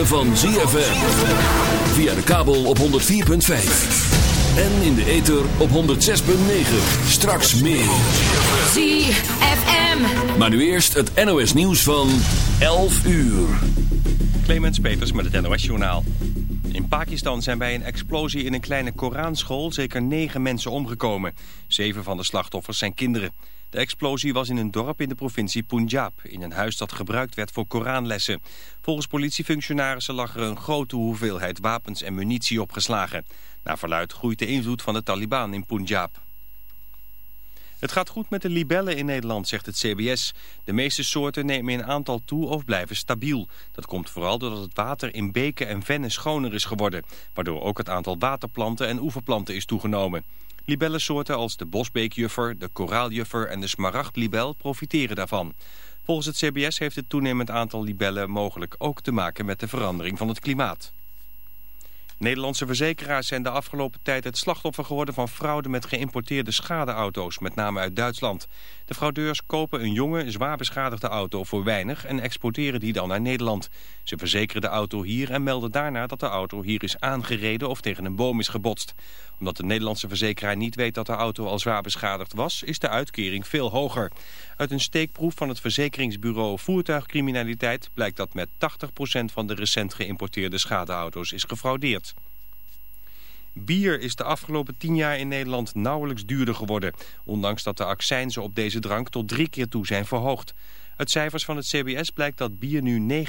van ZFM. Via de kabel op 104.5. En in de ether op 106.9. Straks meer. ZFM. Maar nu eerst het NOS nieuws van 11 uur. Clemens Peters met het NOS Journaal. In Pakistan zijn bij een explosie in een kleine Koranschool zeker negen mensen omgekomen. Zeven van de slachtoffers zijn kinderen. De explosie was in een dorp in de provincie Punjab, in een huis dat gebruikt werd voor Koranlessen. Volgens politiefunctionarissen lag er een grote hoeveelheid wapens en munitie opgeslagen. Naar verluid groeit de invloed van de Taliban in Punjab. Het gaat goed met de libellen in Nederland, zegt het CBS. De meeste soorten nemen in aantal toe of blijven stabiel. Dat komt vooral doordat het water in beken en vennen schoner is geworden... waardoor ook het aantal waterplanten en oeverplanten is toegenomen. Libellensoorten als de bosbeekjuffer, de koraaljuffer en de smaragdlibel profiteren daarvan. Volgens het CBS heeft het toenemend aantal libellen mogelijk ook te maken met de verandering van het klimaat. Nederlandse verzekeraars zijn de afgelopen tijd het slachtoffer geworden van fraude met geïmporteerde schadeauto's, met name uit Duitsland. De fraudeurs kopen een jonge, zwaar beschadigde auto voor weinig en exporteren die dan naar Nederland. Ze verzekeren de auto hier en melden daarna dat de auto hier is aangereden of tegen een boom is gebotst. Omdat de Nederlandse verzekeraar niet weet dat de auto al zwaar beschadigd was, is de uitkering veel hoger. Uit een steekproef van het verzekeringsbureau Voertuigcriminaliteit blijkt dat met 80% van de recent geïmporteerde schadeauto's is gefraudeerd. Bier is de afgelopen tien jaar in Nederland nauwelijks duurder geworden, ondanks dat de accijnzen op deze drank tot drie keer toe zijn verhoogd. Uit cijfers van het CBS blijkt dat bier nu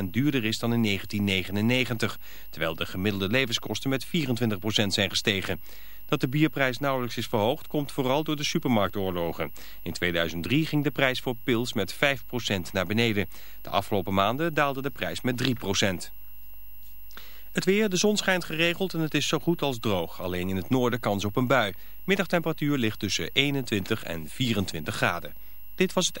29% duurder is dan in 1999, terwijl de gemiddelde levenskosten met 24% zijn gestegen. Dat de bierprijs nauwelijks is verhoogd komt vooral door de supermarktoorlogen. In 2003 ging de prijs voor pils met 5% naar beneden. De afgelopen maanden daalde de prijs met 3%. Het weer, de zon schijnt geregeld en het is zo goed als droog. Alleen in het noorden kans op een bui. Middagtemperatuur ligt tussen 21 en 24 graden. Dit was het...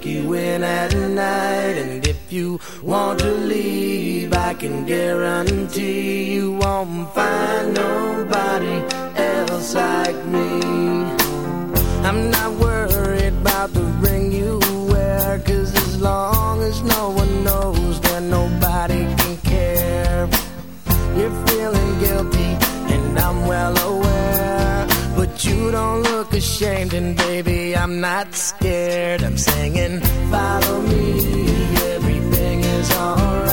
tuck you in at night. And if you want to leave, I can guarantee you won't find nobody else like me. I'm not you don't look ashamed. And baby, I'm not scared. I'm singing, follow me, everything is alright.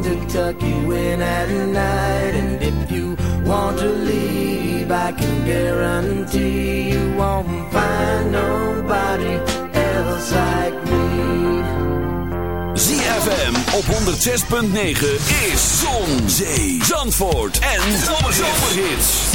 Kentucky when at night. And if you want to leave, I can guarantee you won't find nobody else like me. ZFM op 106.9 is Zon, Zee, Zandvoort en Zomerhits.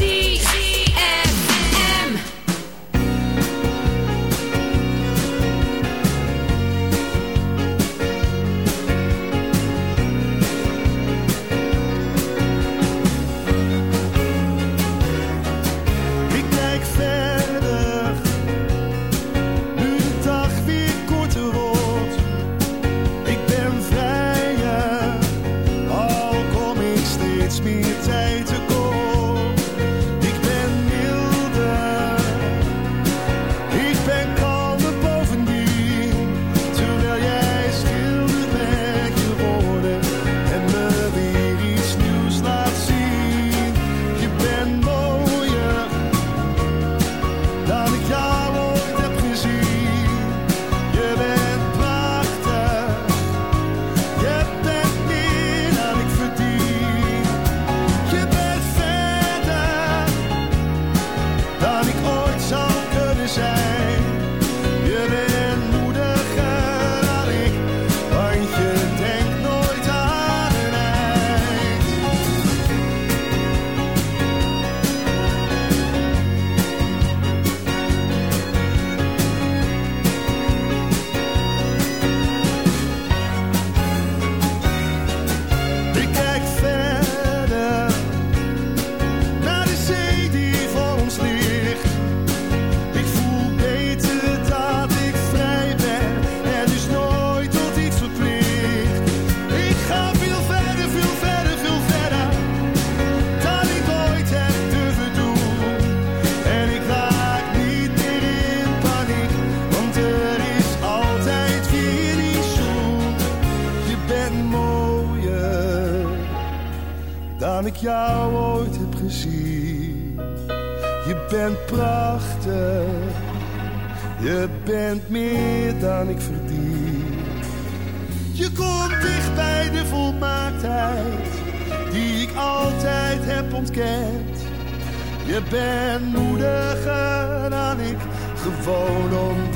ben moediger dan ik gewoon om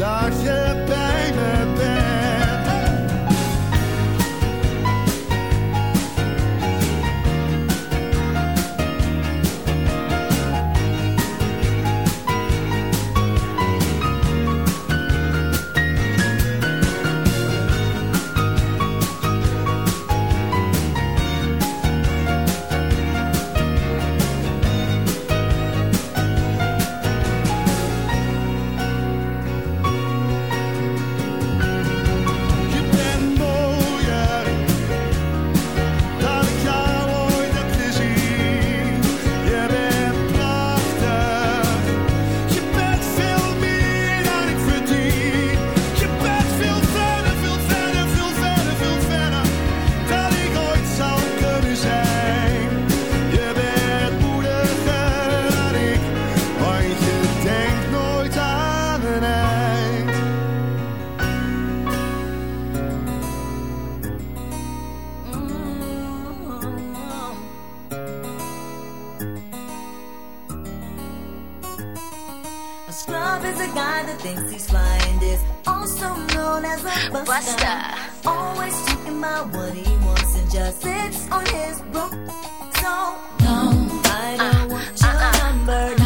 Bob is a guy that thinks he's flying, also known as a buster. buster. Always thinking about what he wants and just sits on his broke. So, no, I don't uh, want your uh, uh.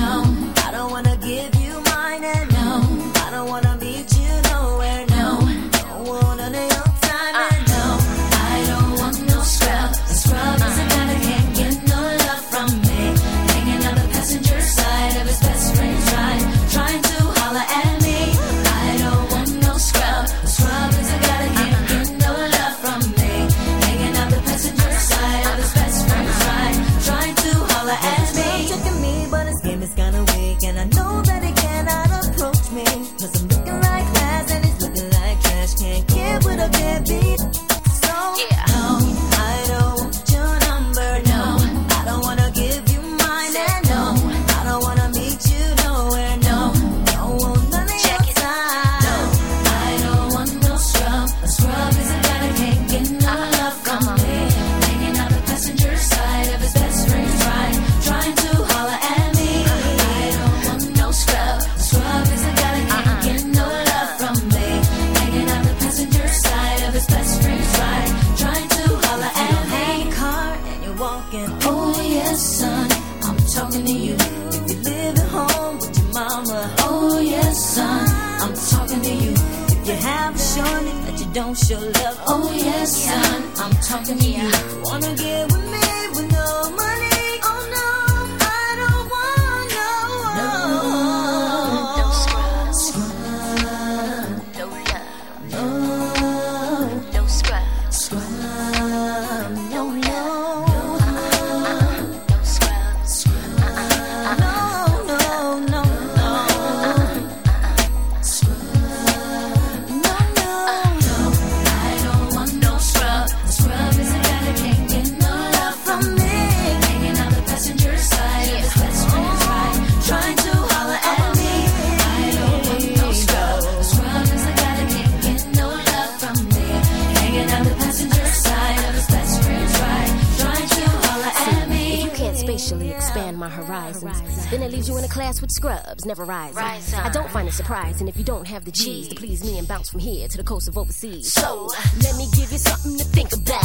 never rise. I don't find it surprise, and if you don't have the G's to please me and bounce from here to the coast of overseas. So, let me give you something to think about.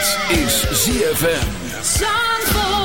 It's is ZFM. Zandvoort.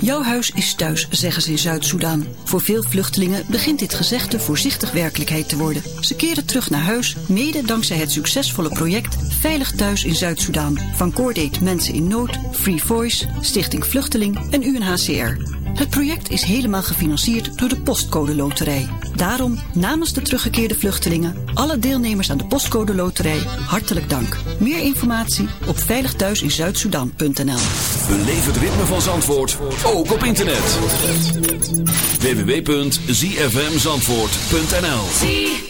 Jouw huis is thuis, zeggen ze in Zuid-Soedan. Voor veel vluchtelingen begint dit gezegde voorzichtig werkelijkheid te worden. Ze keren terug naar huis, mede dankzij het succesvolle project Veilig Thuis in Zuid-Soedan. Van Koordate Mensen in Nood, Free Voice, Stichting Vluchteling en UNHCR. Het project is helemaal gefinancierd door de Postcode Loterij. Daarom namens de teruggekeerde vluchtelingen, alle deelnemers aan de Postcode Loterij, hartelijk dank. Meer informatie op veiligthuisinzuidsudan.nl Beleef het ritme van Zandvoort, ook op internet. www.zfmzandvoort.nl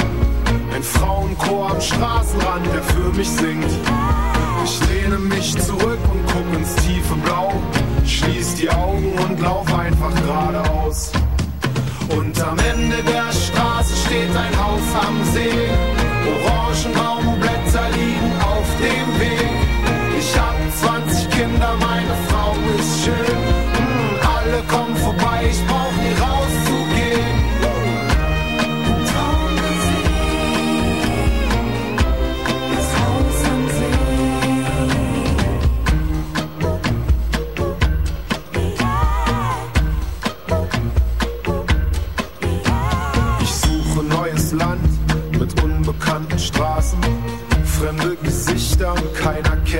Ein Frauenchor am Straßenrand, der für mich singt. Ich lehne mich zurück und guck ins tiefe Blau. Schließ die Augen und lauf einfach geradeaus. Und am Ende der Straße steht ein Haus am See.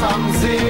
passamos e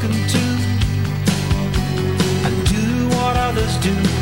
work and do what others do.